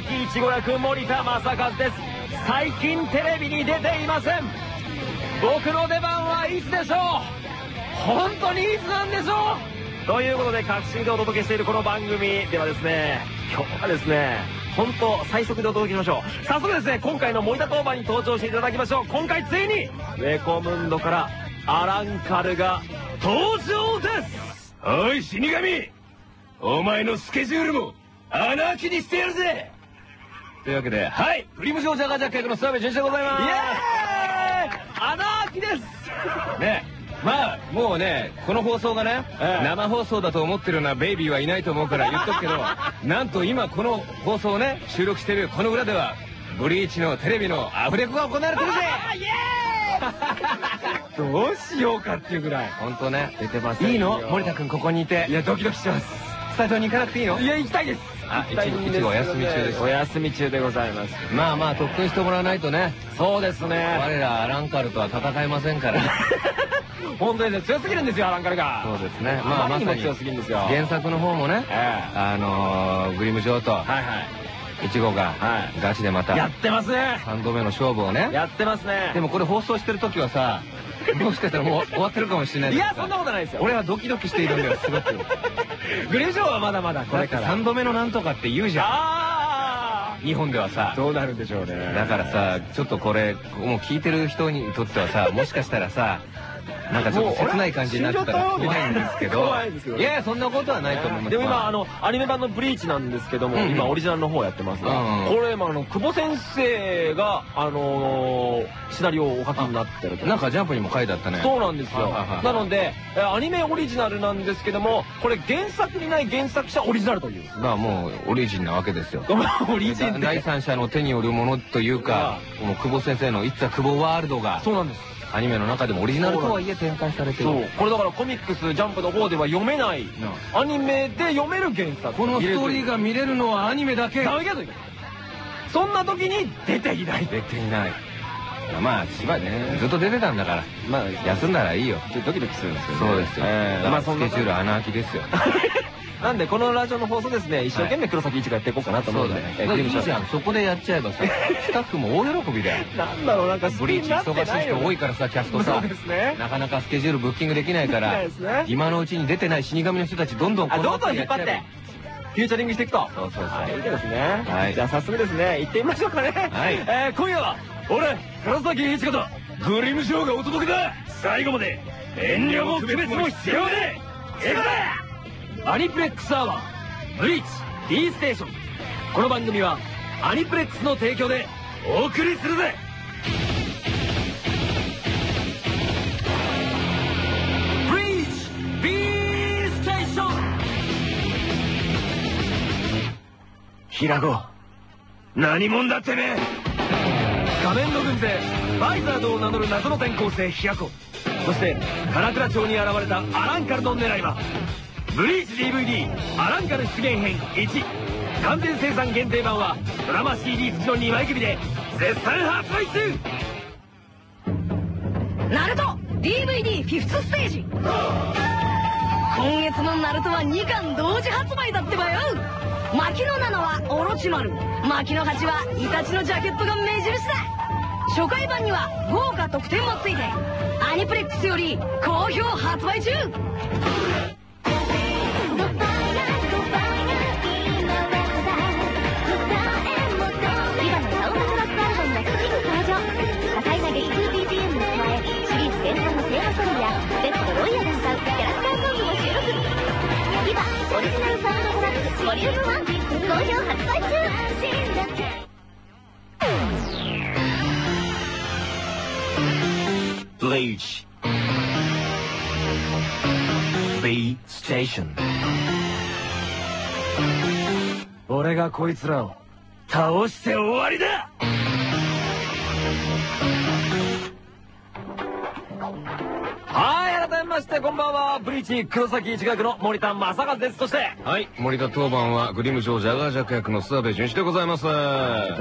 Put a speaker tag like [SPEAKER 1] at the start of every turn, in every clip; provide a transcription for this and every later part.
[SPEAKER 1] 崎一護役森田正和です。最近テレビに出ていません。僕の出番はいつでしょう？本当にいつなんでしょう？ということで各週でお届けしているこの番組ではですね今日はですね本当最速でお届けしましょう。早速ですね今回の森田当番に登場していただきましょう。今回ついにウェコムンドからアランカルが登場です。
[SPEAKER 2] おい死神。お前のスケジュールも穴開きにしてやるぜ。というわけではいグリムジョージャガジャック役の諏訪部淳一でございます。
[SPEAKER 1] イエーイ穴開きです。
[SPEAKER 2] ねまあもうねこの放送がね、
[SPEAKER 1] ええ。
[SPEAKER 2] 生放送だと思ってるようなベイビーはいないと思うから言っとくけど なんと今この放送をね収録してるこの裏ではブリーチのテレビのアフレコが行われてるぜ。どうしようかっていうぐらい。本当ね
[SPEAKER 1] 出てます
[SPEAKER 2] いいの？森田君ここにいて。いやドキドキしてます。スタジオに行かなくていいの？
[SPEAKER 1] いや行きたいです。
[SPEAKER 2] あ
[SPEAKER 1] 行きたいんです。
[SPEAKER 2] いちごお休み中です。
[SPEAKER 1] お休み中でございます。
[SPEAKER 2] まあまあ特訓してもらわないとね。
[SPEAKER 1] そうですね。
[SPEAKER 2] 我らアランカルとは戦えませんから。
[SPEAKER 1] 本当にね強すぎるんですよアランカルが。
[SPEAKER 2] そうですね。
[SPEAKER 1] まあまさに強すぎるんですよ。
[SPEAKER 2] 原作の方もね
[SPEAKER 1] え
[SPEAKER 2] あのーグリム城と
[SPEAKER 1] はいはい。
[SPEAKER 2] ちごが
[SPEAKER 1] はい。
[SPEAKER 2] ガチでまた
[SPEAKER 1] やってますね。
[SPEAKER 2] 3度目の勝負をね。
[SPEAKER 1] やってますね。
[SPEAKER 2] でもこれ放送してる時はさ もしかしたらもう終わってるかもしれない
[SPEAKER 1] いやそんなことないですよ。
[SPEAKER 2] 俺はドキドキしているんだよすごく
[SPEAKER 1] グレージョーはまだまだこ
[SPEAKER 2] これから。
[SPEAKER 1] れから
[SPEAKER 2] 3度目のなんとかって言うじゃ
[SPEAKER 1] あ
[SPEAKER 2] ん日本ではさ。
[SPEAKER 1] あどうなるんでしょうね。
[SPEAKER 2] だからさちょっとこれもう聞いてる人にとってはさもしかしたらさなんかちょっと切ない感じになってたら怖いんですけど。
[SPEAKER 1] 怖いですけど
[SPEAKER 2] いやそんなことはないと思います。
[SPEAKER 1] でも今あ
[SPEAKER 2] の
[SPEAKER 1] のアニメ版の「ブリーチ」なんですけども、今オリジナルの方やってます。が、これ今あの久保先生があのーシナリオをお書きになってると。
[SPEAKER 2] なんかジャンプにも書いてあったね。
[SPEAKER 1] そうなんですよ。なのでえアニメオリジナルなんですけどもこれ原作にない原作者オリジナルという。
[SPEAKER 2] まあもうオリジンなわけですよ。
[SPEAKER 1] オリジン
[SPEAKER 2] 第
[SPEAKER 1] で
[SPEAKER 2] 三者の手によるものというかもう久保先生の「いつは久保ワールド」が
[SPEAKER 1] そうなんです
[SPEAKER 2] アニメの中でもオリジナルとはいえ展開されて
[SPEAKER 1] そう。
[SPEAKER 2] る
[SPEAKER 1] これだからコミックスジャンプの方では読めない。アニメで読める原作。
[SPEAKER 2] このストーリーが見れるのはアニメだけ。
[SPEAKER 1] だけそんな時に出ていない。
[SPEAKER 2] 出ていない。まあしばねずっと出てたんだから。
[SPEAKER 1] まあ
[SPEAKER 2] 休んだらいいよ。
[SPEAKER 1] ドキドキするんですけど
[SPEAKER 2] そうですよ。
[SPEAKER 1] えーま
[SPEAKER 2] まあ
[SPEAKER 1] あそんな
[SPEAKER 2] スケジュール穴開きですよ
[SPEAKER 1] なんでこのラジオの放送ですね一生懸命黒崎一がやっていこうかなと思うんで、えー
[SPEAKER 2] いいじゃん。そこでやっちゃえばさ スタッフも大喜びだよ。
[SPEAKER 1] なんだろうなんか
[SPEAKER 2] ブリーチ忙しい人多いからさキャストさなかなかスケジュールブッキングできないから今のうちに出てない死神の人たちどんどん
[SPEAKER 1] あどんどん引っ張って。フューチャリングしていくと。
[SPEAKER 2] そうそうそう。
[SPEAKER 1] はい。いいですね
[SPEAKER 2] はい
[SPEAKER 1] じゃあ早速ですね行ってみましょうかね。
[SPEAKER 2] はい。
[SPEAKER 1] えー今夜は俺黒崎一子と
[SPEAKER 2] グリムショーがお届けだ。最後まで遠慮も区別も必要でいく
[SPEAKER 1] アニプレックスアワーブリーチ D ステーション。この番組はアニプレックスの提供で
[SPEAKER 2] お送りするぜ。
[SPEAKER 1] ブリーチ B ステーション。
[SPEAKER 2] 平子何者だってめえ。
[SPEAKER 1] 仮面の軍勢バイザードを名乗る謎の転校生ヒヤコそして金倉町に現れたアランカルの狙いはブリーチ DVD アランカル出現編1完全生産限定版はドラマ CD 付きの2枚組で絶賛発売中。
[SPEAKER 3] ナルト DVD フィフスステージ。今月のナルトは2巻同時発売だってばよ。牧野7はオロチマル。牧野8はイタチのジャケットが目印だ。初回版には豪華特典もついてアニプレックスより好評発売中。
[SPEAKER 4] ボリューム1好評発売中
[SPEAKER 1] Bleach. B ステーション俺がこいつらを倒して終わりだ!はい改めましてこんばんはブリーチ黒崎一学の森田正和です。そして
[SPEAKER 2] はい森田当番はグリムジョージャガージャック役の諏訪部淳一でございます。
[SPEAKER 1] と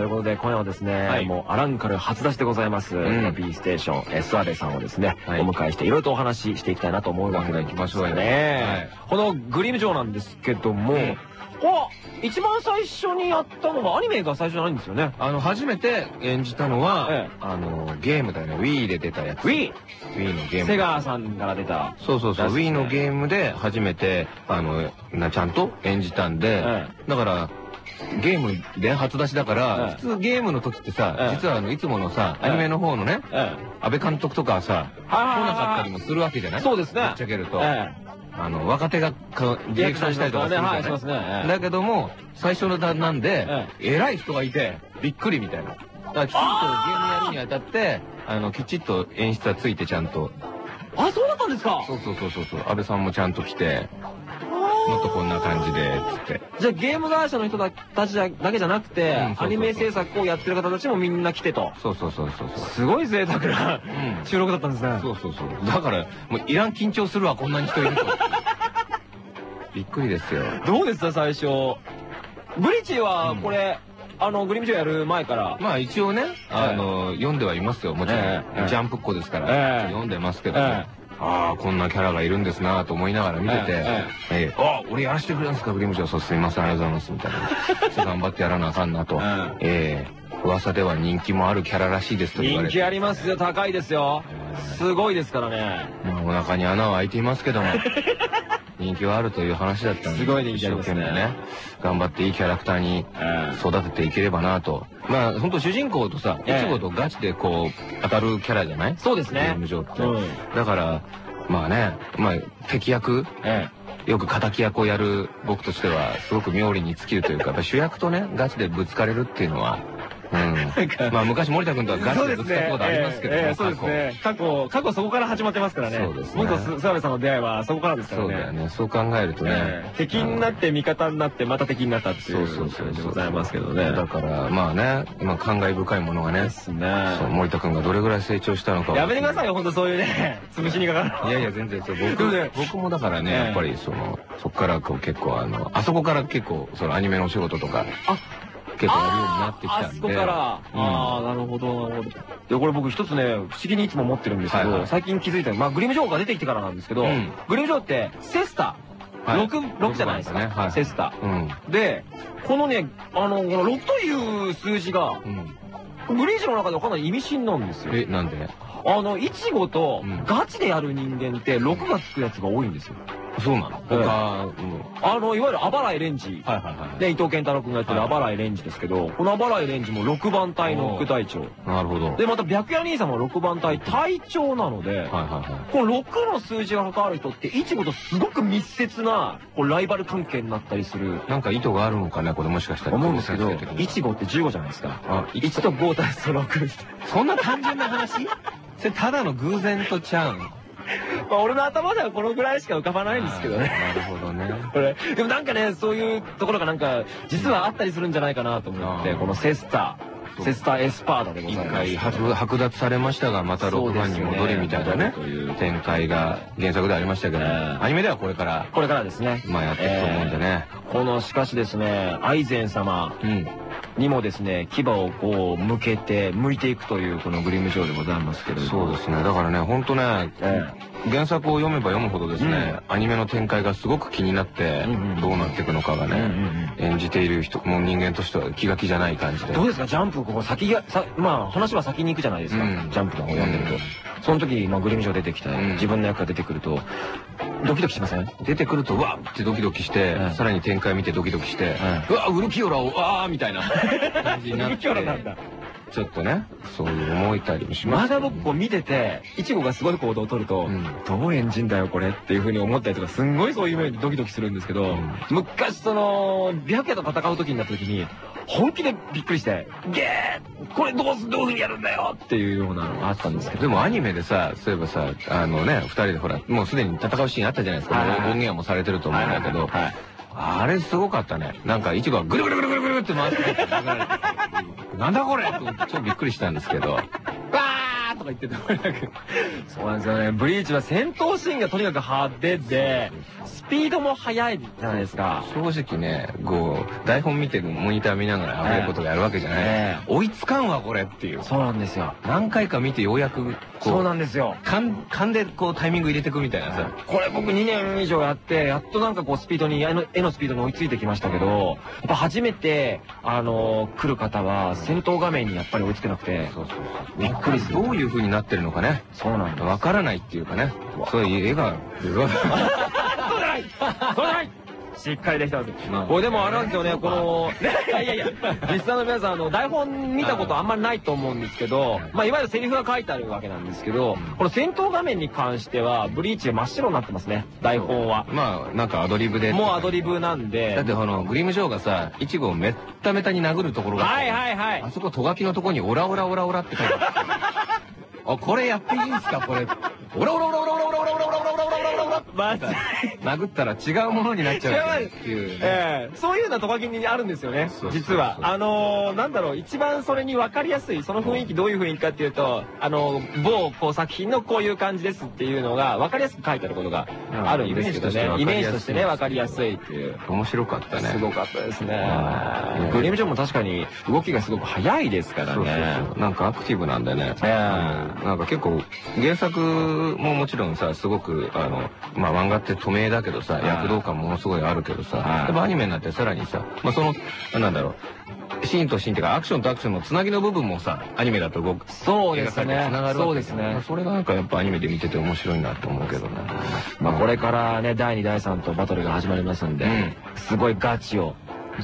[SPEAKER 1] いうことで今夜はですね、
[SPEAKER 2] はい。
[SPEAKER 1] もうアランカル初出しでございます、
[SPEAKER 2] ん。
[SPEAKER 1] B ステーションエスワベさんをですね、
[SPEAKER 2] はい。
[SPEAKER 1] お迎えしていろいろとお話ししていきたいなと思うわけで
[SPEAKER 2] 行きましょうよ
[SPEAKER 1] ね、このグリム城なんですけども、
[SPEAKER 2] うん。
[SPEAKER 1] お一番最初にやったのがアニメが最初じゃないんですよね。
[SPEAKER 2] あの、初めて演じたのは、
[SPEAKER 1] ええ
[SPEAKER 2] あの、ゲームだよね。Wii で出たやつ。
[SPEAKER 1] Wii!
[SPEAKER 2] Wii のゲーム。
[SPEAKER 1] セガさんから出た。
[SPEAKER 2] そうそうそう。
[SPEAKER 1] ね
[SPEAKER 2] Wii のゲームで初めて、あの、な、ちゃんと演じたんで、
[SPEAKER 1] え
[SPEAKER 2] だから、ゲームで初出しだから、
[SPEAKER 1] ええ
[SPEAKER 2] 普通ゲームの時ってさ、
[SPEAKER 1] ええ
[SPEAKER 2] 実はあの、いつものさ、
[SPEAKER 1] ええ
[SPEAKER 2] アニメの方のね、
[SPEAKER 1] え
[SPEAKER 2] 安倍監督とかはさ、来
[SPEAKER 1] はい
[SPEAKER 2] なかったりもするわけじゃない？
[SPEAKER 1] そうですね
[SPEAKER 2] ぶっちゃけると。
[SPEAKER 1] え
[SPEAKER 2] あの、若手がかディレクションしたりとかするじゃない
[SPEAKER 1] ねええ
[SPEAKER 2] だけども、最初の段なんで
[SPEAKER 1] え、
[SPEAKER 2] 偉い人がいて、びっくりみたいな。だからきちんとゲームやるにあたって、あの、きちっと演出はついてちゃんと。
[SPEAKER 1] あ、そうだったんですか
[SPEAKER 2] そうそうそうそうそう。安倍さんもちゃんと来て、もっとこんな感じで、つって。
[SPEAKER 1] じゃあゲーム会社の人たちだけじゃなくて、アニメ制作をやってる方たちもみんな来てと。
[SPEAKER 2] そうそうそうそう。
[SPEAKER 1] すごい贅沢な
[SPEAKER 2] うん
[SPEAKER 1] 収録だったんですね。
[SPEAKER 2] そうそうそう。だから、もういらん緊張するわ、こんなに人いると。びっくりですよ。
[SPEAKER 1] どうですか、最初。ブリッジはこれ、あの、グリムジョーやる前から。
[SPEAKER 2] まあ一応ね、あの、読んではいますよ、もちろん。
[SPEAKER 1] ええ
[SPEAKER 2] ジャンプっ子ですから、
[SPEAKER 1] ええ
[SPEAKER 2] 読んでますけど、
[SPEAKER 1] え
[SPEAKER 2] ああ、こんなキャラがいるんですなと思いながら見てて、
[SPEAKER 1] え
[SPEAKER 2] ええあ俺やらせてくれるんですか、グリムジョー、そうすみません、ありがとうございます、みたいな。頑張ってやらなあかんなと。ええ噂では人気もあるキャラらしいですと言われて。
[SPEAKER 1] 人気ありますよ、高いですよ。すごいですからね。
[SPEAKER 2] まあお腹に穴は開いていますけども。人気はあるという話だったんで。
[SPEAKER 1] すごい人気ありますね
[SPEAKER 2] ね。頑張っていいキャラクターに育てていければなと。まあ本当主人公とさ、い
[SPEAKER 1] ええ
[SPEAKER 2] ちごとガチでこう当たるキャラじゃない
[SPEAKER 1] そうですね
[SPEAKER 2] ゲーム上って。
[SPEAKER 1] うん
[SPEAKER 2] だから、まあね、まあ敵役、
[SPEAKER 1] え
[SPEAKER 2] よく敵役をやる僕としてはすごく妙利に尽きるというか、やっぱ主役とね、ガチでぶつかれるっていうのは、まあ昔森田君とはガチでぶつかったことありますけども、
[SPEAKER 1] ええそうですね。過去、過去そこから始まってますからね。
[SPEAKER 2] そうですね
[SPEAKER 1] 僕と諏訪さんの出会いはそこからですからね。
[SPEAKER 2] そうだよね。そう考えるとね。
[SPEAKER 1] ええ敵になって味方になってまた敵になったっていう
[SPEAKER 2] そうそうそ
[SPEAKER 1] でございますけどね。
[SPEAKER 2] だから、まあね、まあ感慨深いものがね
[SPEAKER 1] で、すね。
[SPEAKER 2] そう森田君がどれぐらい成長したのかを
[SPEAKER 1] やめてくださいよ、ほんとそういうね、潰しにかかる。
[SPEAKER 2] いやいや、全然そう、僕僕もだからね、
[SPEAKER 1] ええ
[SPEAKER 2] やっぱりその、そこからこう結構あの、あそこから結構、そのアニメのお仕事とか、
[SPEAKER 1] あ
[SPEAKER 2] 結構やるようになってきたんで。
[SPEAKER 1] あそこから。
[SPEAKER 2] うん
[SPEAKER 1] ああ、なるほど、なるほど。で、これ僕一つね、不思議にいつも思ってるんですけど、最近気づいたまあ、グリムジョーが出てきてからなんですけど、
[SPEAKER 2] うん
[SPEAKER 1] グリムジョーって、セスタ、
[SPEAKER 2] はい
[SPEAKER 1] 6、6じゃないですか。セスタ。
[SPEAKER 2] うん。
[SPEAKER 1] で、このね、あの、この6という数字が、
[SPEAKER 2] うん。
[SPEAKER 1] ブリーチの中ではかなり意味深なんですよ。
[SPEAKER 2] え、なんで？
[SPEAKER 1] あの、イチゴと
[SPEAKER 2] うん
[SPEAKER 1] ガチでやる人間って6がつくやつが多いんですよ。
[SPEAKER 2] そうなの？
[SPEAKER 1] ええ
[SPEAKER 2] 他、うん。
[SPEAKER 1] あの、いわゆるアバライレンジ。
[SPEAKER 2] はいはいはい。
[SPEAKER 1] ね、伊藤健太郎君がやってる
[SPEAKER 2] はい
[SPEAKER 1] アバライレンジですけど、このアバライレンジも6番隊の副隊長。
[SPEAKER 2] なるほど。はい
[SPEAKER 1] で、また白夜兄さんも6番隊隊長なので、
[SPEAKER 2] はいはい。
[SPEAKER 1] この6の数字が関わる人って、イチゴとすごく密接なこうライバル関係になったりする。
[SPEAKER 2] なんか意図があるのかね、これもしかしたら。
[SPEAKER 1] 思うんですけど
[SPEAKER 2] 久保先生的、に
[SPEAKER 1] イチゴって15じゃないですか。
[SPEAKER 2] あ、
[SPEAKER 1] 1と5足すと6。
[SPEAKER 2] そんな単純な話？それただの偶然とちゃうん。
[SPEAKER 1] まあ俺の頭ではこのぐらいしか浮かばないんですけどね。
[SPEAKER 2] なるほどね。
[SPEAKER 1] これ、でもなんかね、そういうところがなんか、実はあったりするんじゃないかなと思って、このセスター、セスターエスパーダでご
[SPEAKER 2] 一
[SPEAKER 1] ざいます。
[SPEAKER 2] 回剥剥奪されましたが、また6番に戻りみたいなね展開が原作でありましたけど、
[SPEAKER 1] ええ
[SPEAKER 2] アニメではこれから、
[SPEAKER 1] これからですね。
[SPEAKER 2] まあやっていくと思うんでね。
[SPEAKER 1] この、しかしですね、アイゼン様
[SPEAKER 2] うん。
[SPEAKER 1] にもですね、牙をこう、向けて、向いていくという、このグリムジョーでございますけれども。
[SPEAKER 2] そうですね。だからね、ほんとね、
[SPEAKER 1] え
[SPEAKER 2] 原作を読めば読むほどですね、アニメの展開がすごく気になってどうなっていくのかがね、演じている人、もう人間としては気が気じゃない感じで。
[SPEAKER 1] どうですか？ジャンプ、ここ先が、さ、まあ話は先に行くじゃないですか。
[SPEAKER 2] うん。
[SPEAKER 1] ジャンプの方読んでると。
[SPEAKER 2] うん。
[SPEAKER 1] その時、まあグリムジョー出てきて、
[SPEAKER 2] うん。
[SPEAKER 1] 自分の役が出てくると、ドキドキしません？
[SPEAKER 2] 出てくると、うわっってドキドキして、
[SPEAKER 1] うん。
[SPEAKER 2] さらに展開見てドキドキして、うわウルキオラを、わーみたいな感じになって、
[SPEAKER 1] キャラなんだ。
[SPEAKER 2] ちょっとね、そういう思いたりもしま
[SPEAKER 1] ます
[SPEAKER 2] けど
[SPEAKER 1] だ僕こう見てて、イチゴがすごい行動を取ると、
[SPEAKER 2] うん
[SPEAKER 1] どう演じんだよこれっていう風に思ったりとか、すんごいそういう面でドキドキするんですけど、
[SPEAKER 2] うん
[SPEAKER 1] 昔その、白夜と戦う時になった時に、本気でびっくりして、ゲーこれどうす、どういう風にやるんだよっていうようなのがあったんですけど。
[SPEAKER 2] でもアニメでさ、そういえばさ、あのね、二人でほら、もうすでに戦うシーンあったじゃないですか。音源はもうされてると思うんだけど、あれすごかったね。なんか、イチゴがぐるぐるぐるぐるぐるって回ってて、なんだこれとちょっとびっくりしたんですけど、とか言ってとにかく。
[SPEAKER 1] そうなんですよね。ブリーチは戦闘シーンがとにかく派手で、スピードも速いじゃないですか。
[SPEAKER 2] 正直ね、こう、台本見てモニター見ながらあげることがやるわけじゃない、
[SPEAKER 1] ええ
[SPEAKER 2] 追いつかんわ、これっていう。
[SPEAKER 1] そうなんですよ。
[SPEAKER 2] 何回か見てようやく、こ
[SPEAKER 1] そうなんですよ。
[SPEAKER 2] 勘、勘でこうタイミング入れてくみたいなさ。
[SPEAKER 1] これ僕2年以上やって、やっとなんかこうスピードに、絵の絵のスピードに追いついてきましたけど、やっぱ初めて、あのー来る方は戦闘画面にやっぱり追いつけなくて、
[SPEAKER 2] そうそうそう。
[SPEAKER 1] びっくりする。
[SPEAKER 2] どういう風になってるのかね。
[SPEAKER 1] そうなんです。
[SPEAKER 2] わからないっていうかね。そういう絵が、
[SPEAKER 1] そうじゃないそうないしっかりできてます
[SPEAKER 2] まあ。
[SPEAKER 1] これでもあれなんですよね、この、いやいやいや、実際の皆さん、あの、台本見たことあんまりないと思うんですけど、まあ、いわゆるセリフが書いてあるわけなんですけど、この戦闘画面に関しては、ブリーチ真っ白になってますね、台本は。
[SPEAKER 2] まあ、なんかアドリブで。
[SPEAKER 1] もうアドリブなんで。
[SPEAKER 2] だってこのグリムジョーがさ、イチゴをめっためたに殴るところが。
[SPEAKER 1] はいはいはい
[SPEAKER 2] あ。そこ、トガキのとこにオラオラオラオラって書いてある。あ、これやっていいんすかこれ。オラオラオラオラオラオラオラオラオラオラオラオラオラオラ
[SPEAKER 1] マジ
[SPEAKER 2] 殴ったら違うものになっちゃうっていう。
[SPEAKER 1] ええそういうようなトカゲにあるんですよね
[SPEAKER 2] そうそうそう
[SPEAKER 1] 実はあのーなんだろう一番それに分かりやすいその雰囲気どういう雰囲気かっていうとあの某こう作品のこういう感じですっていうのが分かりやすく書いてあることがあるんですけどねイメージとしてね分かりやすいっていう
[SPEAKER 2] 面白かったね。
[SPEAKER 1] すごかったですねグリムジョンも確かに動きがすごく速いですからね
[SPEAKER 2] そうそう
[SPEAKER 1] ね
[SPEAKER 2] そう。なんかアクティブなんでね。
[SPEAKER 1] ええ
[SPEAKER 2] なんか結構、原作ももちろんさ、すごく、あの、まあ漫画って透明だけどさ、
[SPEAKER 1] はい。
[SPEAKER 2] 躍動感ものすごいあるけどさ、
[SPEAKER 1] はい。
[SPEAKER 2] やっぱアニメになってさらにさ、まあその、なんだろう、シーンとシーンっていうかアクションとアクションのつなぎの部分もさ、アニメだと動く。
[SPEAKER 1] そうですね。
[SPEAKER 2] 繋がる
[SPEAKER 1] そうですね。
[SPEAKER 2] それがなんかやっぱアニメで見てて面白いなと思うけどね。
[SPEAKER 1] まあこれからね第2第3とバトルが始まりますんで
[SPEAKER 2] うん。
[SPEAKER 1] すごいガチを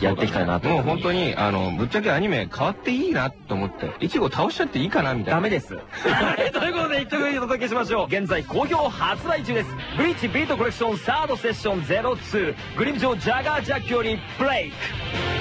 [SPEAKER 1] やっていきたいなと
[SPEAKER 2] もう本当に、あの、ぶっちゃけアニメ変わっていいなと思って、イチゴ倒しちゃっていいかなみたいな。
[SPEAKER 1] ダメです。はい、ということで一曲お届けしましょう。現在好評発売中です。ブリーチビートコレクションサードセッション02グリムジョージャガージャックよりブレイク。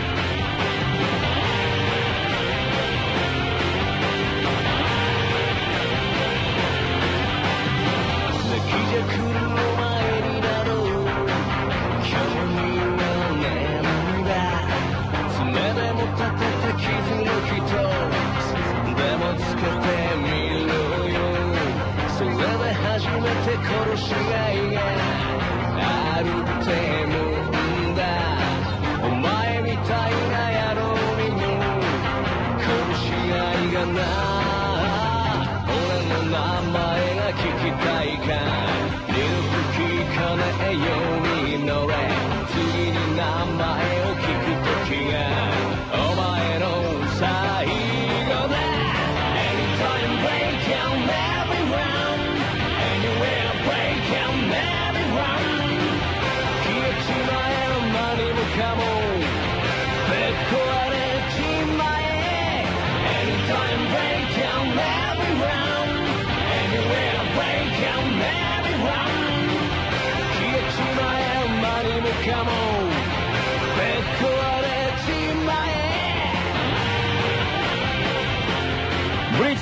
[SPEAKER 1] 初めて殺し合いがあるっても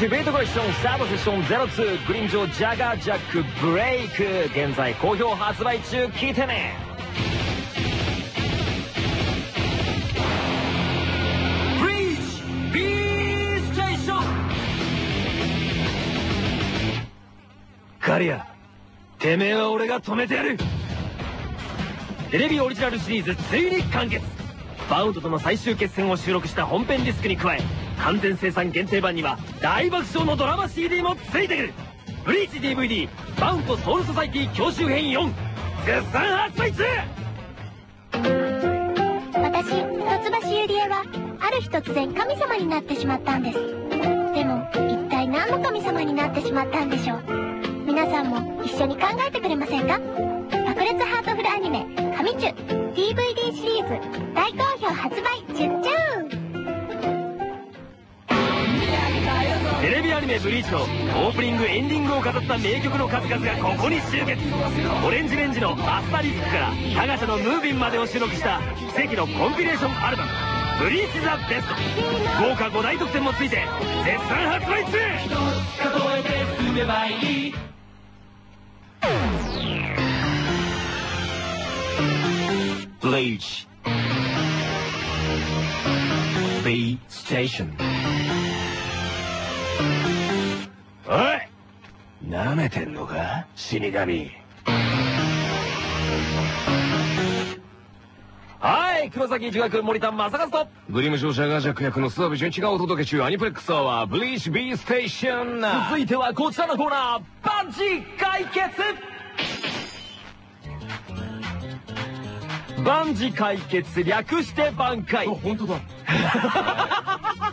[SPEAKER 1] ビートコレクションサードセッション02グリムジョージャガージャックブレイク。現在好評発売中。聞いてね。ブリーチ B ステーション。ガリアてめえは俺が止めてやる。テレビオリジナルシリーズついに完結。バウンドとの最終決戦を収録した本編ディスクに加え完全生産限定版には大爆笑のドラマ CD もついてくる。ブリーチ DVD バウンドソウルソサイティ教習編4絶賛発売中。
[SPEAKER 4] 私一橋ゆりえはある日突然神様になってしまったんです。でも一体何の神様になってしまったんでしょう。皆さんも一緒に考えてくれませんか？爆裂ハートフルアニメ「神チュ」DVD シリーズ大好評発売。
[SPEAKER 1] テレビアニメ「ブリーチ」のオープニングエンディングを飾った名曲の数々がここに集結。オレンジレンジの「アスタリスク」からタガシャの「ムービン」までを収録した奇跡のコンピレーションアルバム「ブリーチ・ザ・ベスト」豪華5大特典もついて絶賛発売中。数えて進めばいい Bleach B Station. あ
[SPEAKER 2] 舐めてんのか？死神。
[SPEAKER 1] はい、黒崎一学森田正和と、
[SPEAKER 2] グリム商社ガジャック役の諏訪部純一がお届け中アニプレックスアワーブリーチ B ステーション。
[SPEAKER 1] 続いてはこちらのコーナー、バンジー解決。万事解決略して挽回。
[SPEAKER 2] 本当だ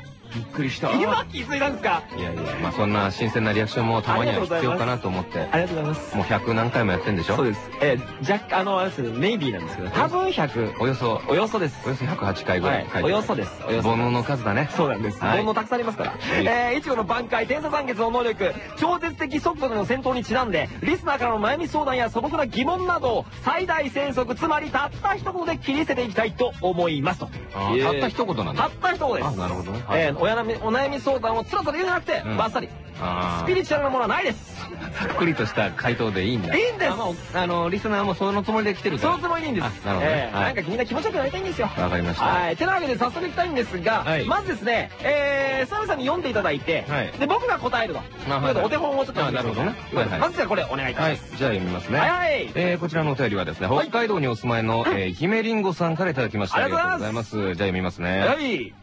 [SPEAKER 2] くりした。
[SPEAKER 1] 今気づいたんですか？
[SPEAKER 2] いやいやまあそんな新鮮なリアクションもたまには必要かなと思って。
[SPEAKER 1] ありがとうございます。
[SPEAKER 2] もう100何回もやってんでしょ？
[SPEAKER 1] そうです。えー、若干あのあれですねネイビーなんですけど多分100
[SPEAKER 2] およそ。
[SPEAKER 1] およそです。
[SPEAKER 2] およそ108回ぐらい。書い。
[SPEAKER 1] およそです。およそ
[SPEAKER 2] 煩悩の数だね。
[SPEAKER 1] そうなんです。
[SPEAKER 2] はい。
[SPEAKER 1] 煩悩たくさんありますから。えー、いちごの挽回、天差残月の能力、超絶的速度での戦闘にちなんで、リスナーからの悩み相談や素朴な疑問などを最大戦速、つまりたった一言で切り捨てていきたいと思いますと。
[SPEAKER 2] たった一言なんだ。
[SPEAKER 1] たった一言です。
[SPEAKER 2] あなるほど。ねはい。
[SPEAKER 1] えー、お悩み、お悩み相談をつらつら言うんじゃなくて、
[SPEAKER 2] うん
[SPEAKER 1] バッサリ。
[SPEAKER 2] あ
[SPEAKER 1] スピリチュアルなものはないです。
[SPEAKER 2] ざっくりとした回答でいいんだ
[SPEAKER 1] いいんです
[SPEAKER 2] あまああのリスナーもそのつもりで来てる
[SPEAKER 1] そのつもりでいいんです。
[SPEAKER 2] あなるほどねはい
[SPEAKER 1] えーなんかみんな気持ちよくなりたいんですよ。
[SPEAKER 2] わかりました
[SPEAKER 1] はい。てなわけで早速いきたいんですが、
[SPEAKER 2] はい
[SPEAKER 1] まずですね、えー、澤部さんに読んでいただいて、
[SPEAKER 2] はい
[SPEAKER 1] で、僕が答えると。
[SPEAKER 2] あはい
[SPEAKER 1] ということでお手本をちょっと
[SPEAKER 2] あなるほどねはいはい
[SPEAKER 1] まずじゃあこれお願いいた
[SPEAKER 2] はい
[SPEAKER 1] します。
[SPEAKER 2] じゃあ読みますね
[SPEAKER 1] はいはい。
[SPEAKER 2] えーこちらのお便りはですね、
[SPEAKER 1] はい
[SPEAKER 2] 北海道にお住まいの、えー、姫りんごさんからいただきました。
[SPEAKER 1] ありがとうござい
[SPEAKER 2] ます。じゃあ読みますね。
[SPEAKER 1] はい。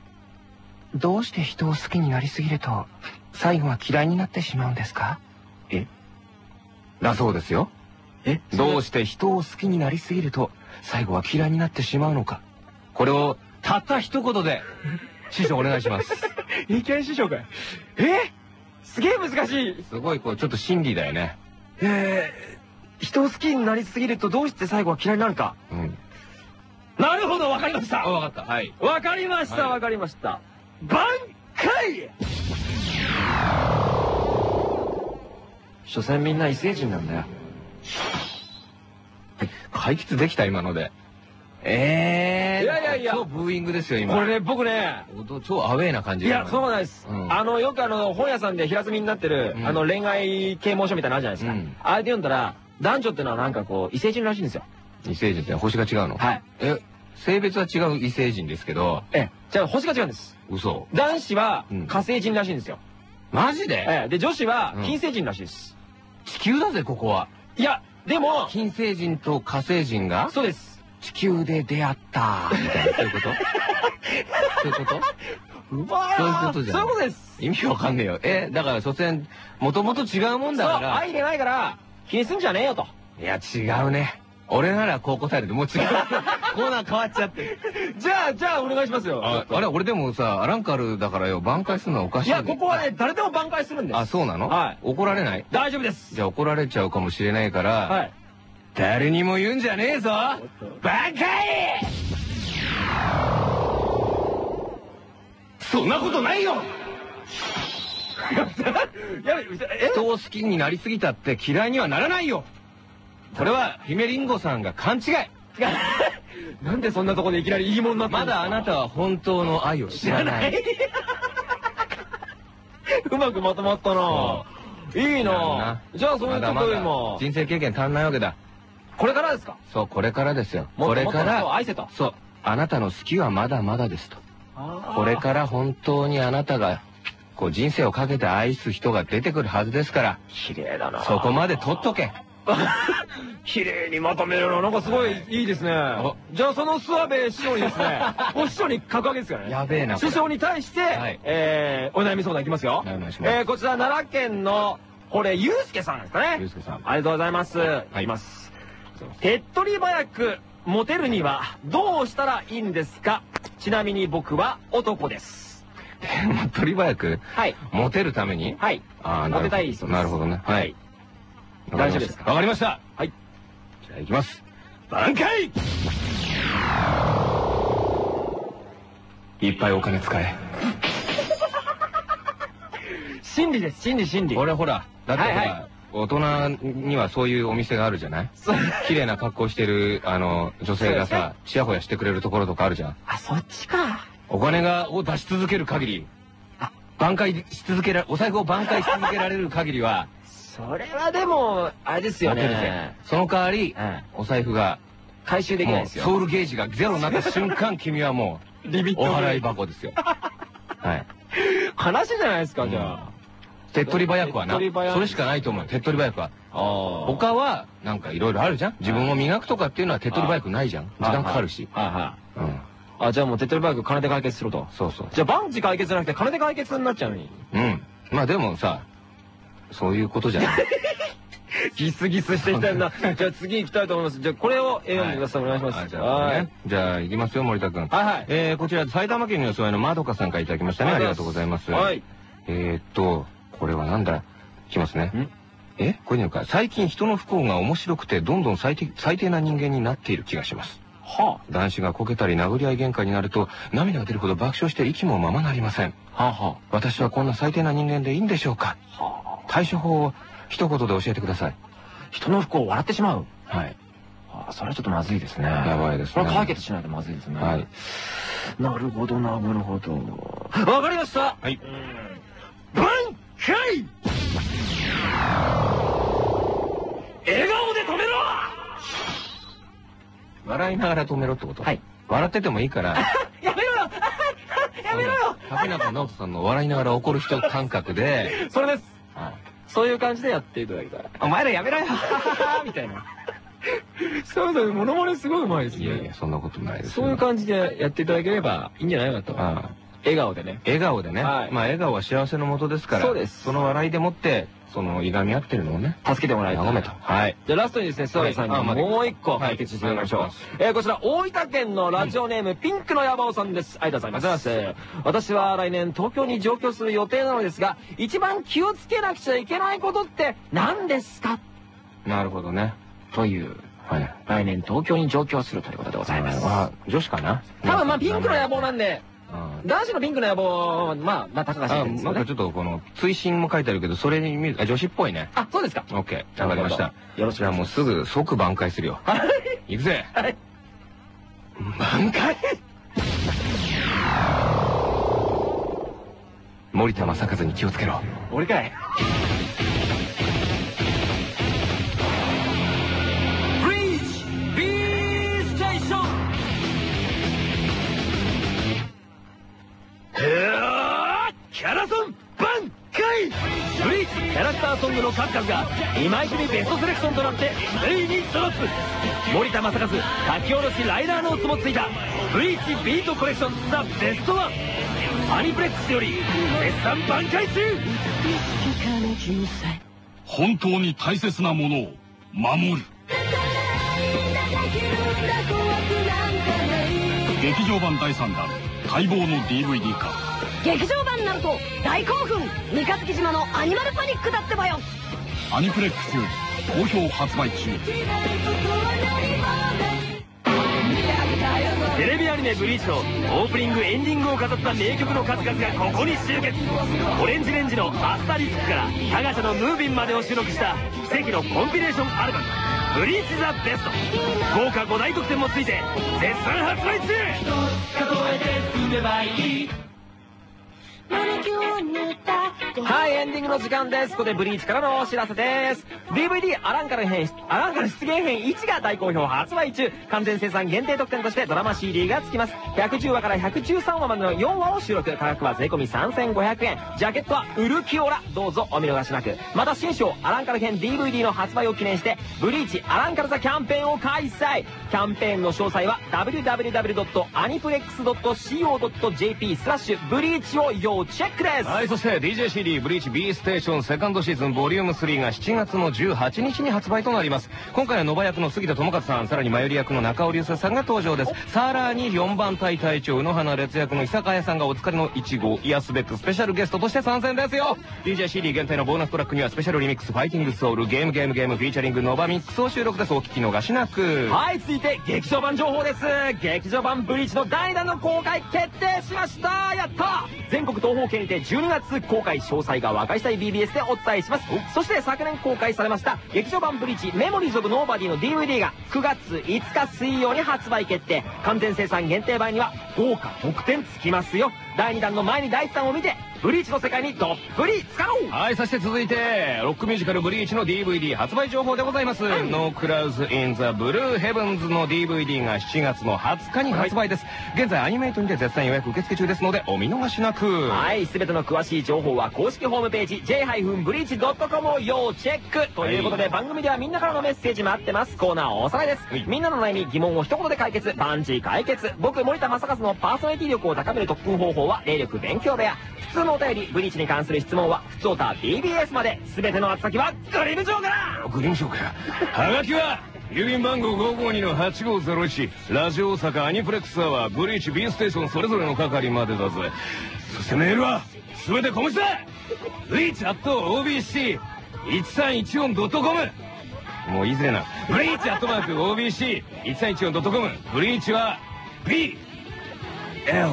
[SPEAKER 5] どうして人を好きになりすぎると、最後は嫌いになってしまうんですか？
[SPEAKER 2] だそうですよ。
[SPEAKER 1] え？
[SPEAKER 2] どうして人を好きになりすぎると、最後は嫌いになってしまうのか？これを、たった一言で、師匠お願いします。
[SPEAKER 1] 意見師匠かい。え？すげえ難しい。
[SPEAKER 2] すごい、こう、ちょっと心理だよね。
[SPEAKER 1] えー、人を好きになりすぎるとどうして最後は嫌いになるか？
[SPEAKER 2] うん。
[SPEAKER 1] なるほど、わかりました。
[SPEAKER 2] あ、わかった。はい。
[SPEAKER 1] わかりました、
[SPEAKER 2] はい
[SPEAKER 1] わかりました。挽回所詮みんな異星人なんだよ。
[SPEAKER 2] 解決できた、今ので。えー。
[SPEAKER 1] いやいやいや
[SPEAKER 2] 超ブーイングですよ、今。
[SPEAKER 1] これね、僕ね、
[SPEAKER 2] 超アウェーな感じ
[SPEAKER 1] いや、そうなんです。
[SPEAKER 2] うん
[SPEAKER 1] あの、よくあの、本屋さんで平積みになってる、
[SPEAKER 2] うん
[SPEAKER 1] あの、恋愛啓蒙書みたいなのあるじゃないですか。
[SPEAKER 2] うん
[SPEAKER 1] あれで読んだら、男女ってのはなんかこう、異星人らしいんですよ。
[SPEAKER 2] 異星人って星が違うの？
[SPEAKER 1] はい。
[SPEAKER 2] え、性別は違う異星人ですけど、
[SPEAKER 1] ええ、じゃあ星が違うんです。
[SPEAKER 2] 嘘。
[SPEAKER 1] 男子は
[SPEAKER 2] うん
[SPEAKER 1] 火星人らしいんですよ。
[SPEAKER 2] マジで？
[SPEAKER 1] ええ、で、女子は
[SPEAKER 2] うん
[SPEAKER 1] 金星人らしいです。
[SPEAKER 2] 地球だぜ、ここは。
[SPEAKER 1] いや、でも、
[SPEAKER 2] 金星人と火星人が？
[SPEAKER 1] そうです。
[SPEAKER 2] 地球で出会った。みたいな、そういうこと？そういうこと？
[SPEAKER 1] うわー
[SPEAKER 2] そういうことじゃん
[SPEAKER 1] そういうことです。
[SPEAKER 2] 意味わかんねえよ。え、だから、所詮、もともと違うもんだ
[SPEAKER 1] そう、
[SPEAKER 2] から。
[SPEAKER 1] 愛でないから、気にすんじゃねえよと。
[SPEAKER 2] いや、違うね。俺ならこう答えるでもう違う。コーナー変わっちゃって。
[SPEAKER 1] じゃあ、じゃあ、お願いしますよ。
[SPEAKER 2] ああれ、俺でもさ、アランカルだからよ、挽回するのはおかしい、
[SPEAKER 1] いや、ここはね、誰でも挽回するんです。
[SPEAKER 2] あ、そうなの？
[SPEAKER 1] はい
[SPEAKER 2] 怒られない？
[SPEAKER 1] 大丈夫です。
[SPEAKER 2] じゃあ怒られちゃうかもしれないから、
[SPEAKER 1] はい。
[SPEAKER 2] 誰にも言うんじゃねえぞ挽回そんなことないよ
[SPEAKER 1] やべ、え？
[SPEAKER 2] 人を好きになりすぎたって嫌いにはならないよこれは姫りんごさんが勘違い
[SPEAKER 1] なんでそんなとこでいきなりいいもんになった
[SPEAKER 2] まだあなたは本当の愛を知らない。
[SPEAKER 1] うまくまとまったな。いいな。じゃあ、そういうとこよりも。
[SPEAKER 2] 人生経験足んないわけだ。
[SPEAKER 1] これからですか？
[SPEAKER 2] そう、これからですよ。これから、
[SPEAKER 1] 愛せと。
[SPEAKER 2] そう、あなたの好きはまだまだですと。これから本当にあなたが、こう人生をかけて愛す人が出てくるはずですから、
[SPEAKER 1] 綺麗だな。
[SPEAKER 2] そこまで取っとけ。
[SPEAKER 1] 綺麗にまとめるの、なんかすごいいいですね。じゃあその諏訪部師匠にですね、お師匠に格上げですからね。
[SPEAKER 2] やべえな
[SPEAKER 1] 師匠に対して、
[SPEAKER 2] はい
[SPEAKER 1] えー、お悩み相談いきますよ。
[SPEAKER 2] お願いします
[SPEAKER 1] えー、こちら奈良県の、これ、ゆうすけさんですかね。
[SPEAKER 2] ゆうすけさん
[SPEAKER 1] ありがとうございます。いきます。手っ取り早くモテるにはどうしたらいいんですか？ちなみに僕は男です。
[SPEAKER 2] とり早く、
[SPEAKER 1] はい。
[SPEAKER 2] モテるために？
[SPEAKER 1] はい。
[SPEAKER 2] あー
[SPEAKER 1] モテたい
[SPEAKER 2] なるほどね。は
[SPEAKER 1] はい
[SPEAKER 2] い。
[SPEAKER 1] 大丈夫ですか？
[SPEAKER 2] わかりました。
[SPEAKER 1] はい。
[SPEAKER 2] じゃあ行きます。挽回いっぱいお金使え。
[SPEAKER 1] 心理です、心理、心理。
[SPEAKER 2] 俺ほら、だってほら、
[SPEAKER 1] はいは
[SPEAKER 2] 大人にはそういうお店があるじゃない？綺麗な格好してる、あの、女性がさ、ちやほやしてくれるところとかあるじゃん。
[SPEAKER 1] あ、そっちか。
[SPEAKER 2] お金が、を出し続ける限り、挽回し続けら、お財布を挽回し続けられる限りは、
[SPEAKER 1] それはでも、あれですよね。。
[SPEAKER 2] その代わり、
[SPEAKER 1] うん
[SPEAKER 2] お財布が、
[SPEAKER 1] 回収できないですよ。
[SPEAKER 2] ソウルゲージがゼロになった瞬間、君はもう、
[SPEAKER 1] リミッ
[SPEAKER 2] お払い箱ですよ。はい。
[SPEAKER 1] 話じゃないですか、じゃあ。
[SPEAKER 2] 手っ取り早くはな。それしかないと思う。手っ取り早くは。他は、なんかいろいろあるじゃん自分を磨くとかっていうのは手っ取り早くないじゃん時間かかるし。
[SPEAKER 1] はい。あ、じゃあもう手っ取り早く金で解決すると。
[SPEAKER 2] そうそう。
[SPEAKER 1] じゃあバンチ解決じゃなくて金で解決になっちゃうのに。
[SPEAKER 2] うん。まあでもさ、そういうことじゃない。
[SPEAKER 1] ギスギスしてきたんだ。じゃあ次行きたいと思います。じゃあこれを読んでください。お願いします。
[SPEAKER 2] あじゃあ、
[SPEAKER 1] はい
[SPEAKER 2] ね。じゃあ、行きますよ、森田君。
[SPEAKER 1] はいはい。
[SPEAKER 2] えー、こちら、埼玉県にお住まいのまどかさんからいただきましたね。ありがとうございます。
[SPEAKER 1] はい。
[SPEAKER 2] えーっと、これはなんだ？いきますね
[SPEAKER 1] ん？
[SPEAKER 2] え？これいうのか。最近人の不幸が面白くて、どんどん最低最低な人間になっている気がします。
[SPEAKER 1] は
[SPEAKER 2] 男子がこけたり殴り合い喧嘩になると、涙が出るほど爆笑して息もままなりません。
[SPEAKER 1] あ。はあは
[SPEAKER 2] 私はこんな最低な人間でいいんでしょうか？
[SPEAKER 1] あ。はあ。
[SPEAKER 2] 対処法を一言で教えてください。
[SPEAKER 1] 人の不幸を笑ってしまう。
[SPEAKER 2] はい。
[SPEAKER 1] ああ、それはちょっとまずいですね。
[SPEAKER 2] やばいですね
[SPEAKER 1] これ解決しないとまずいですね。
[SPEAKER 2] はい。
[SPEAKER 1] なるほどな、なるほど。わかりました
[SPEAKER 2] はい。
[SPEAKER 1] 挽回笑顔で止めろ
[SPEAKER 2] 笑いながら止めろってこと？
[SPEAKER 1] はい。
[SPEAKER 2] 笑っててもいいから、
[SPEAKER 1] やめろよ やめろよ
[SPEAKER 2] 竹中直人さんの笑いながら怒る人感覚で、
[SPEAKER 1] それです。
[SPEAKER 2] はい
[SPEAKER 1] そういう感じでやっていただきたい。お前らやめろよ みたいな。そうそう、モノマネすごいうまいです
[SPEAKER 2] いやいや、
[SPEAKER 1] ね。
[SPEAKER 2] そんなことないですよ。
[SPEAKER 1] そういう感じでやっていただければいいんじゃないかと。
[SPEAKER 2] ああ
[SPEAKER 1] 笑顔でね。
[SPEAKER 2] 笑顔でね。
[SPEAKER 1] はい
[SPEAKER 2] まあ笑顔は幸せのもとですから。
[SPEAKER 1] そうです
[SPEAKER 2] その笑いでもって、そのいがみ合ってるのをね。
[SPEAKER 1] 助けてもらいたい。
[SPEAKER 2] と。はい。
[SPEAKER 1] じゃあラストにですね、ストレイさんにもう一個解決してみましょう。
[SPEAKER 2] はい
[SPEAKER 1] えーこちら、大分県のラジオネーム、ピンクのヤバオさんです。ありがとうございます。私は来年東京に上京する予定なのですが、一番気をつけなくちゃいけないことって何ですか？
[SPEAKER 2] なるほどね。
[SPEAKER 1] という、
[SPEAKER 2] はい。
[SPEAKER 1] 来年東京に上京するということでございます。
[SPEAKER 2] あ、女子かな？
[SPEAKER 1] 多分まあピンクの野望なんで、
[SPEAKER 2] うん
[SPEAKER 1] 男子のピンクの野望は、まあ、まあ、高橋
[SPEAKER 2] あ、
[SPEAKER 1] ですよね
[SPEAKER 2] なんかち。ょっとこの、追伸も書いてあるけど、それに見る、あ、女子っぽいね。
[SPEAKER 1] あ、そうですか。
[SPEAKER 2] オッケー。わかりました。
[SPEAKER 1] よろしく
[SPEAKER 2] じゃあもうすぐ即挽回するよ。行くぜ
[SPEAKER 1] はい。
[SPEAKER 2] 挽回？森田正和に気をつけろ。
[SPEAKER 1] 俺かい。ラソン挽回ブリーチキャラクターソングの数々が今泉ベストセレクションとなってついにドロップ森田正和書き下ろしライダーノーツもついたブリーチビートコレクションザ・ベストワン。アニプレックスより絶賛挽回中。
[SPEAKER 6] 本当に大切なものを守る。劇場版第3弾待望の DVD 化。
[SPEAKER 3] 劇場版ナルト大興奮。三日月島のアニマルパニックだってばよ。
[SPEAKER 6] アニプレックスより好評発売中。
[SPEAKER 1] テレビアニメ「ブリーチ」のオープニングエンディングを飾った名曲の数々がここに集結。オレンジレンジの「アスタリスク」からタガチャの「ムービン」までを収録した奇跡のコンビネーションアルバム「ブリーチ・ザ・ベスト」豪華5大特典もついて絶賛発売中はい、エンディングの時間です。ここでブリーチからのお知らせです。DVD アランカル編、アランカル出現編1が大好評発売中。完全生産限定特典としてドラマ CD が付きます。110話から113話までの4話を収録。価格は税込3500円。ジャケットはウルキオラ。どうぞお見逃しなく。また新章アランカル編 DVD の発売を記念して、ブリーチアランカルザキャンペーンを開催。キャンペーンの詳細は www.aniplex.co.jp スラッシュブリーチを要チェックです。
[SPEAKER 2] はい、そして DJCD ブリーチ B ステーションセカンドシーズンボリューム3が7月の18日に発売となります。今回はノバ役の杉田智和さん、さらにマヨリ役の中尾隆聖さんが登場です。さらに4番隊隊長、宇野花烈役の伊坂彩さんがお疲れの1号、癒すべくスペシャルゲストとして参戦ですよ !DJCD 限定のボーナストラックにはスペシャルリミックスファイティングソウル、ゲームゲームゲームフィーチャリングノバミックスを収録です。お聞き逃しなく。
[SPEAKER 1] はい、続いて劇場版情報です。劇場版ブリーチの第7の公開決定しましたやった全国東方圏にて12月公開詳細が和解したい BBS でお伝えします。そして昨年公開されました劇場版ブリーチメモリーズ・オブ・ノーバディの DVD が9月5日水曜に発売決定。完全生産限定版には豪華特典付きますよ。第2弾の前に第1弾を見て、ブリーチの世界にどっぷり使おう
[SPEAKER 2] はい、そして続いて、ロックミュージカルブリーチの DVD 発売情報でございます。No Clouds in the Blue Heavens の DVD が7月の20日に発売です。現在アニメイトにて絶賛予約受付中ですので、お見逃しなく。
[SPEAKER 1] はい、すべての詳しい情報は公式ホームページ j-breach.com を要チェックということで、
[SPEAKER 2] はい
[SPEAKER 1] 番組ではみんなからのメッセージ待ってます。コーナーおさらいです。みんなの悩み、疑問を一言で解決、バンジー解決。僕、森田正和のパーソナリティ力を高める特訓方法は、霊力勉強部屋。普通のお便り、ブリーチに関する質問は、普通オタ BBS まで。すべての宛先は、グリム城から
[SPEAKER 2] グリーンショーか。はがきは、郵便番号552-8501ラジオ大阪アニプレックスアワーブリーチ B ステーションそれぞれの係までだぜ。そしてメールは全て小文字だ。ブリーチアット OBC1314.com もう言いづれなブリーチアットマーク OBC1314.com ブリーチは B L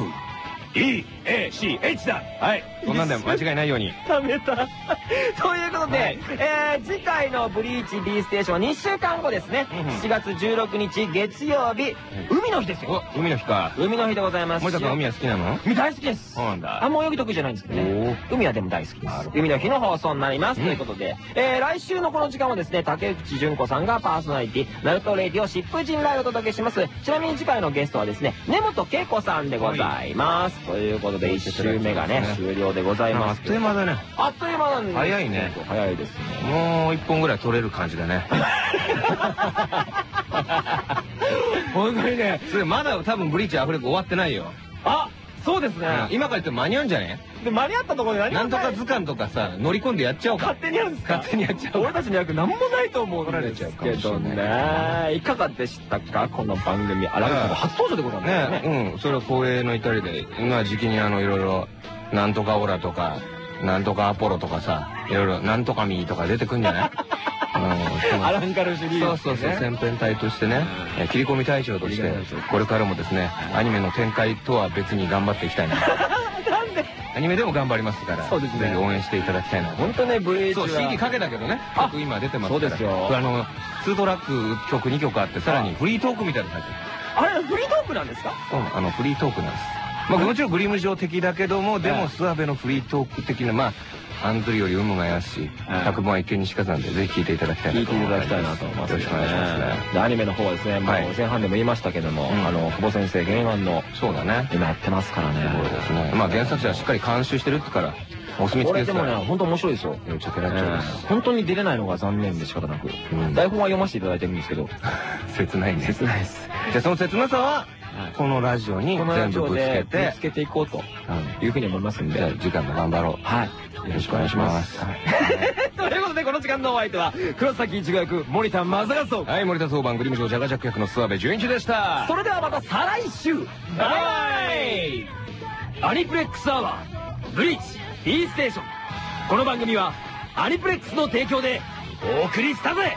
[SPEAKER 2] E A C H だはいそんなんで間違いないように
[SPEAKER 1] ダメだ。ということで、
[SPEAKER 2] はい
[SPEAKER 1] えー次回のブリーチ B ステーションは2週間後ですね。
[SPEAKER 2] うんうん
[SPEAKER 1] 7月16日月曜日、海の日ですよ。
[SPEAKER 2] お海の日か
[SPEAKER 1] 海の日でございます。
[SPEAKER 2] 森田君海は好きなの？
[SPEAKER 1] 海大好きです。
[SPEAKER 2] そうなんだ
[SPEAKER 1] あんま泳ぎ得意じゃないんですけどね。海はでも大好きです。海の日の放送になります。ということで、えー来週のこの時間はですね、竹内純子さんがパーソナリティ、ナルトレディオ疾風陣ライブをお届けします。ちなみに次回のゲストはですね、根本恵子さんでございます。ということで、1週目がね、終了でござい
[SPEAKER 2] あっ
[SPEAKER 1] ます。
[SPEAKER 2] という間だね
[SPEAKER 1] あっという間なんです
[SPEAKER 2] 早いね
[SPEAKER 1] 早いですね。
[SPEAKER 2] もう一本ぐらい取れる感じだね
[SPEAKER 1] 本当にね。
[SPEAKER 2] それまだ多分ブリーチアフレコ終わってないよ、
[SPEAKER 1] あ、そうですね。
[SPEAKER 2] 今から言っても間に合うんじゃね？
[SPEAKER 1] で、間に合ったところで何も
[SPEAKER 2] なんとか
[SPEAKER 1] い
[SPEAKER 2] 図鑑とかさ乗り込んでやっちゃおうか
[SPEAKER 1] 勝手にやるんですか？
[SPEAKER 2] 勝手にやっちゃおう
[SPEAKER 1] 俺たちの役何もないと思うん
[SPEAKER 2] 取られ
[SPEAKER 1] ですけどね。いかがでしたか？この番組。あら、
[SPEAKER 2] ね
[SPEAKER 1] 初登場でございますね。
[SPEAKER 2] ねうんそれは光栄の至りで今時期にあのいろいろなんとかオラとかなんとかアポロとかさいろいろなんとかミーとか出てくんじゃない？うん
[SPEAKER 1] アランカルシリーズ、
[SPEAKER 2] そうそうそう、先編隊としてね、えー切り込み隊長としてこれからもですね、アニメの展開とは別に頑張っていきたいな。
[SPEAKER 1] なんで？
[SPEAKER 2] アニメでも頑張りますから、
[SPEAKER 1] そうですね
[SPEAKER 2] ぜひ応援していただきたいな。
[SPEAKER 1] 本当ね、VH は。
[SPEAKER 2] そう、CD かけたけどね、
[SPEAKER 1] あ
[SPEAKER 2] 曲今出てますから。
[SPEAKER 1] そうですよ
[SPEAKER 2] あの、2トラック曲2曲あって、さらにフリートークみたいなの入ってる。
[SPEAKER 1] あれ、フリートークなんですか？
[SPEAKER 2] うん、あの、フリートークなんです。まあ、もちろんグリム上的だけども、でも、諏訪部のフリートーク的な、まあ、アンドリより有無がやすし、百万は一見にしかずなんで、ぜひ聴いていただきたいなと
[SPEAKER 1] 聞いていただきたいなと思います。
[SPEAKER 2] よろしくお願いしますね。
[SPEAKER 1] でアニメの方はですね、前半でも言いましたけども、
[SPEAKER 2] うん
[SPEAKER 1] あの、久保先生原案の
[SPEAKER 2] そうだね。
[SPEAKER 1] 今やってますからね。
[SPEAKER 2] そうですね。まあ原作者はしっかり監修してるってから、お墨付きでから。
[SPEAKER 1] ですもね、本当面白いですよ。
[SPEAKER 2] えーちょっとやっちゃいます。
[SPEAKER 1] えー本当に出れないのが残念で仕方なく。
[SPEAKER 2] うん
[SPEAKER 1] 台本は読ませていただいてるんですけど、
[SPEAKER 2] 切ないね。
[SPEAKER 1] 切ないです。
[SPEAKER 2] じゃあその切なさは、このラジオに
[SPEAKER 1] このラ
[SPEAKER 2] 全部ぶつ
[SPEAKER 1] ジオで
[SPEAKER 2] けて
[SPEAKER 1] ぶつ、けていこうというふうに思いますんで。
[SPEAKER 2] じゃあ時間も頑張ろう。
[SPEAKER 1] はい。
[SPEAKER 2] よろしくお願いします。
[SPEAKER 1] ということで、この時間のお相手は、黒崎一護役、森田正和と。
[SPEAKER 2] はい、森田総番グリム城ジャガジャック役の諏訪部純一でした。
[SPEAKER 1] それではまた再来週バイバイアニプレックスアワー、ブリーチ、B ステーション。この番組は、アニプレックスの提供で、お送りしたぜ